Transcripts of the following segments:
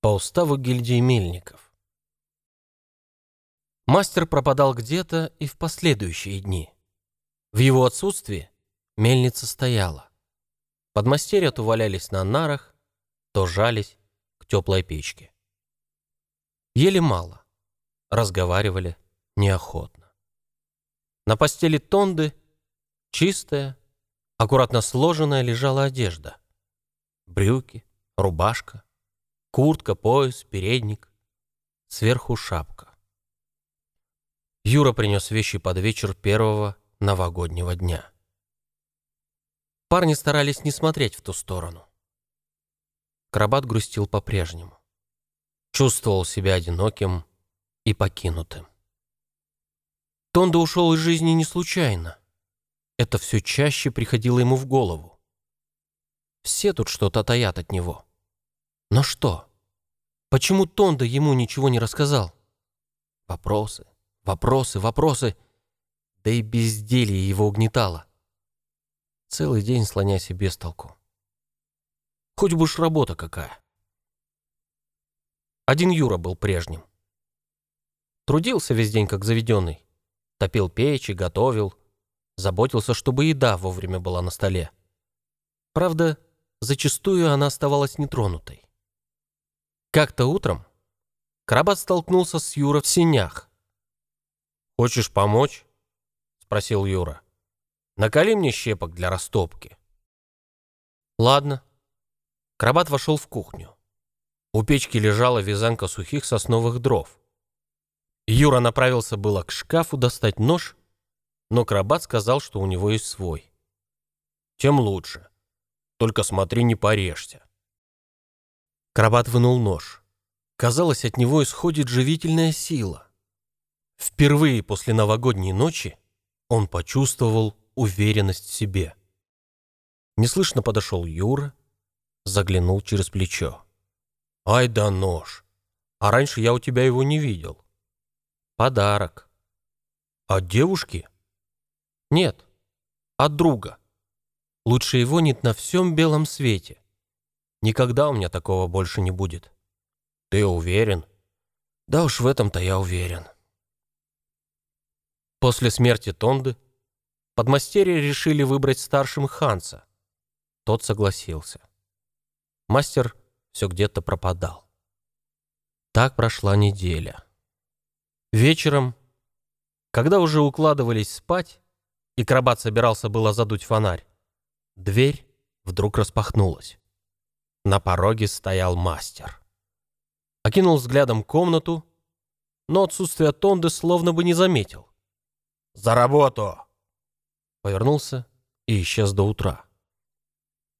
по уставу гильдии мельников. Мастер пропадал где-то и в последующие дни. В его отсутствие мельница стояла. Подмастерья то валялись на нарах, то жались к теплой печке. Ели мало, разговаривали неохотно. На постели Тонды чистая, аккуратно сложенная лежала одежда. Брюки, рубашка, куртка, пояс, передник, сверху шапка. Юра принес вещи под вечер первого новогоднего дня. Парни старались не смотреть в ту сторону. Крабат грустил по-прежнему. Чувствовал себя одиноким и покинутым. Тонда ушел из жизни не случайно. Это все чаще приходило ему в голову. Все тут что-то таят от него. Но что? Почему Тонда ему ничего не рассказал? Вопросы, вопросы, вопросы. Да и безделье его угнетало. Целый день слоняйся без толку. Хоть бы ж работа какая. Один Юра был прежним. Трудился весь день как заведенный. Топил печи, готовил. Заботился, чтобы еда вовремя была на столе. Правда, зачастую она оставалась нетронутой. Как-то утром Крабат столкнулся с Юра в синях. «Хочешь помочь?» — спросил Юра. Накали мне щепок для растопки. Ладно. Крабат вошел в кухню. У печки лежала вязанка сухих сосновых дров. Юра направился было к шкафу достать нож, но Крабат сказал, что у него есть свой. Тем лучше. Только смотри, не порежься. Крабат вынул нож. Казалось, от него исходит живительная сила. Впервые после новогодней ночи он почувствовал уверенность в себе. Неслышно подошел Юра, заглянул через плечо. «Ай да нож! А раньше я у тебя его не видел». «Подарок». «От девушки?» «Нет, от друга. Лучше его нет на всем белом свете. Никогда у меня такого больше не будет». «Ты уверен?» «Да уж в этом-то я уверен». После смерти Тонды Подмастерья решили выбрать старшим Ханса. Тот согласился. Мастер все где-то пропадал. Так прошла неделя. Вечером, когда уже укладывались спать, и Крабат собирался было задуть фонарь, дверь вдруг распахнулась. На пороге стоял мастер. Окинул взглядом комнату, но отсутствие Тонды словно бы не заметил. «За работу!» повернулся и исчез до утра.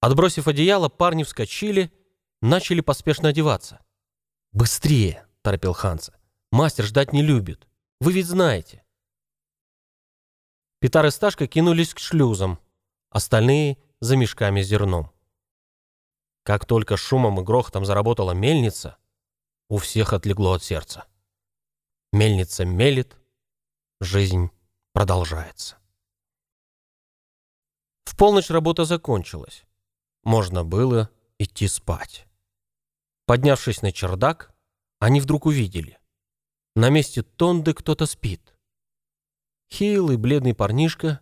Отбросив одеяло, парни вскочили, начали поспешно одеваться. «Быстрее!» — торопил Ханса. «Мастер ждать не любит. Вы ведь знаете». Петар и Сташка кинулись к шлюзам, остальные — за мешками с зерном. Как только шумом и грохотом заработала мельница, у всех отлегло от сердца. Мельница мелит, жизнь продолжается. В полночь работа закончилась. Можно было идти спать. Поднявшись на чердак, они вдруг увидели. На месте Тонды кто-то спит. Хилый, бледный парнишка,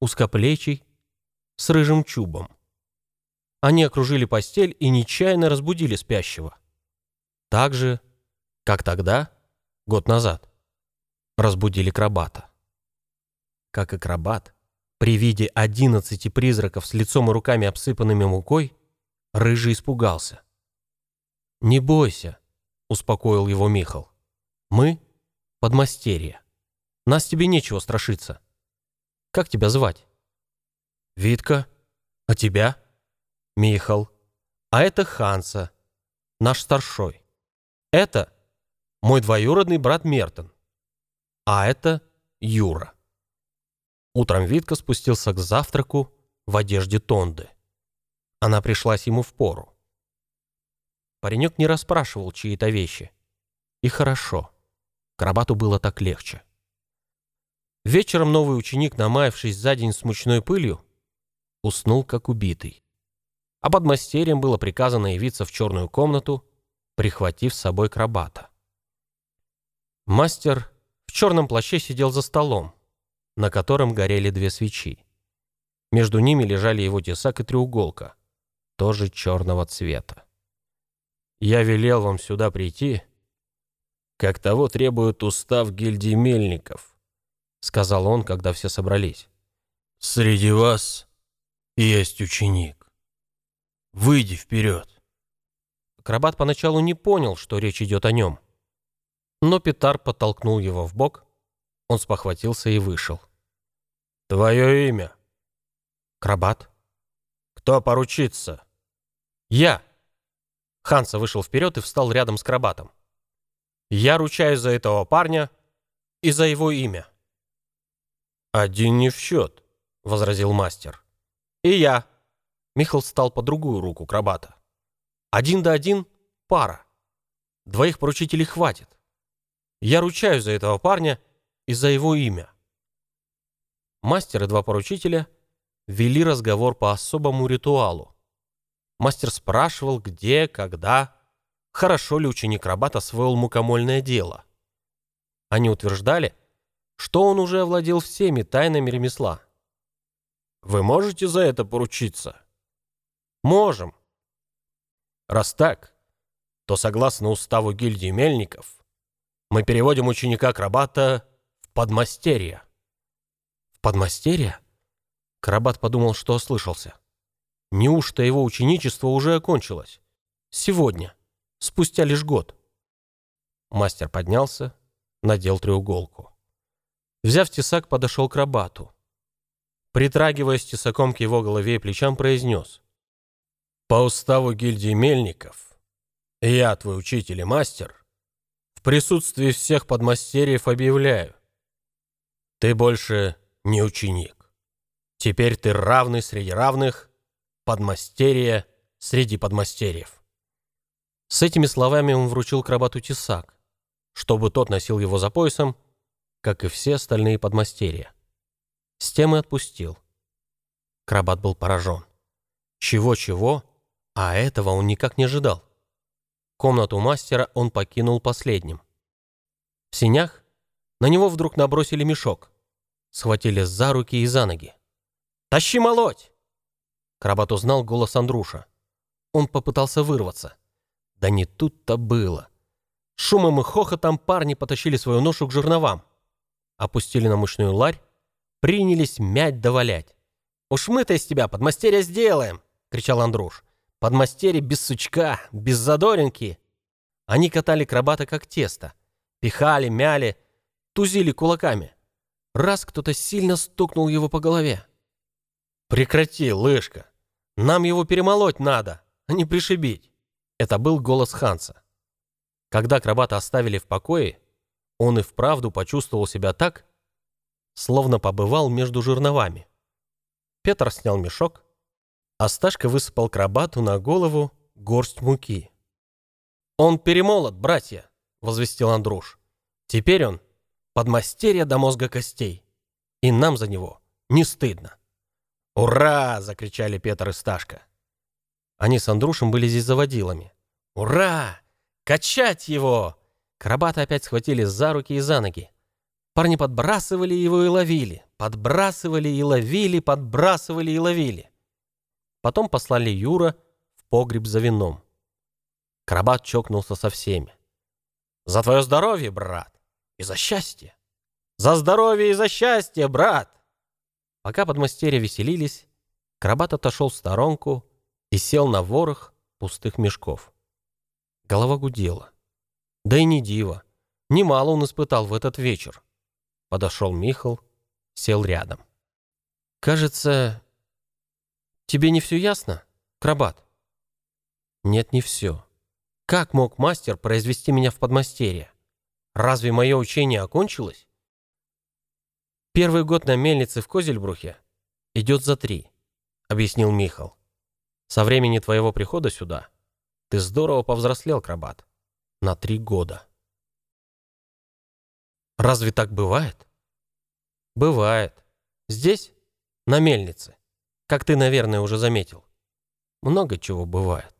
узкоплечий, с рыжим чубом. Они окружили постель и нечаянно разбудили спящего. Так же, как тогда, год назад, разбудили крабата. Как и крабат, при виде одиннадцати призраков с лицом и руками обсыпанными мукой, Рыжий испугался. «Не бойся», — успокоил его Михал. «Мы — подмастерья. Нас тебе нечего страшиться. Как тебя звать?» «Витка. А тебя?» «Михал. А это Ханса, наш старшой. Это мой двоюродный брат Мертон. А это Юра». Утром Витка спустился к завтраку в одежде Тонды. Она пришлась ему в пору. Паренек не расспрашивал чьи-то вещи. И хорошо. Крабату было так легче. Вечером новый ученик, намаявшись за день с мучной пылью, уснул как убитый. А под мастерием было приказано явиться в черную комнату, прихватив с собой крабата. Мастер в черном плаще сидел за столом, на котором горели две свечи. Между ними лежали его тесак и треуголка, тоже черного цвета. «Я велел вам сюда прийти, как того требует устав гильдии мельников», сказал он, когда все собрались. «Среди вас есть ученик. Выйди вперед». Акробат поначалу не понял, что речь идет о нем. Но Петар подтолкнул его в бок, он спохватился и вышел. «Твое имя?» «Крабат». «Кто поручится?» «Я». Ханса вышел вперед и встал рядом с Крабатом. «Я ручаюсь за этого парня и за его имя». «Один не в счет», — возразил мастер. «И я». Михал встал по другую руку Крабата. «Один да один — пара. Двоих поручителей хватит. Я ручаюсь за этого парня и за его имя». Мастер и два поручителя вели разговор по особому ритуалу. Мастер спрашивал, где, когда, хорошо ли ученик Рабат освоил мукомольное дело. Они утверждали, что он уже овладел всеми тайнами ремесла. «Вы можете за это поручиться?» «Можем». «Раз так, то согласно уставу гильдии мельников, мы переводим ученика-акробата в подмастерье». «В подмастерье?» Карабат подумал, что ослышался. Неужто его ученичество уже окончилось? Сегодня, спустя лишь год. Мастер поднялся, надел треуголку. Взяв тесак, подошел к Рабату. Притрагиваясь тесаком к его голове и плечам, произнес. «По уставу гильдии мельников, я, твой учитель и мастер, в присутствии всех подмастерьев объявляю. Ты больше не ученик. Теперь ты равный среди равных, подмастерье среди подмастерьев. С этими словами он вручил крабату тесак, чтобы тот носил его за поясом, как и все остальные подмастерья. С тем и отпустил. Крабат был поражен. Чего-чего, а этого он никак не ожидал. Комнату мастера он покинул последним. В синях на него вдруг набросили мешок. Схватили за руки и за ноги. «Тащи молоть!» Крабат узнал голос Андруша. Он попытался вырваться. Да не тут-то было. Шумом и хохотом парни потащили свою ношу к жерновам. Опустили на мощную ларь, принялись мять да валять. «Уж мы-то из тебя подмастерья сделаем!» — кричал Андруш. Подмастерье без сучка, без задоринки. Они катали крабата как тесто. Пихали, мяли, тузили кулаками. Раз кто-то сильно стукнул его по голове. «Прекрати, лыжка! Нам его перемолоть надо, а не пришибить!» Это был голос Ханса. Когда крабата оставили в покое, он и вправду почувствовал себя так, словно побывал между жерновами. Петр снял мешок, Асташка высыпал крабату на голову горсть муки. «Он перемолот, братья!» — возвестил Андруш. «Теперь он подмастерье до мозга костей, и нам за него не стыдно». «Ура!» — закричали Петр и Сташка. Они с Андрушем были здесь заводилами. «Ура! Качать его!» Крабата опять схватили за руки и за ноги. Парни подбрасывали его и ловили, подбрасывали и ловили, подбрасывали и ловили. Потом послали Юра в погреб за вином. Карабат чокнулся со всеми. «За твое здоровье, брат! И за счастье! За здоровье и за счастье, брат!» Пока подмастерья веселились, Карабат отошел в сторонку и сел на ворох пустых мешков. Голова гудела. Да и не диво. Немало он испытал в этот вечер. Подошел Михал, сел рядом. «Кажется, Тебе не все ясно, Крабат? Нет, не все. Как мог мастер произвести меня в подмастерье? Разве мое учение окончилось? Первый год на мельнице в Козельбрухе идет за три, объяснил Михал. Со времени твоего прихода сюда ты здорово повзрослел, Крабат. На три года. Разве так бывает? Бывает. Здесь, на мельнице, как ты, наверное, уже заметил. Много чего бывает.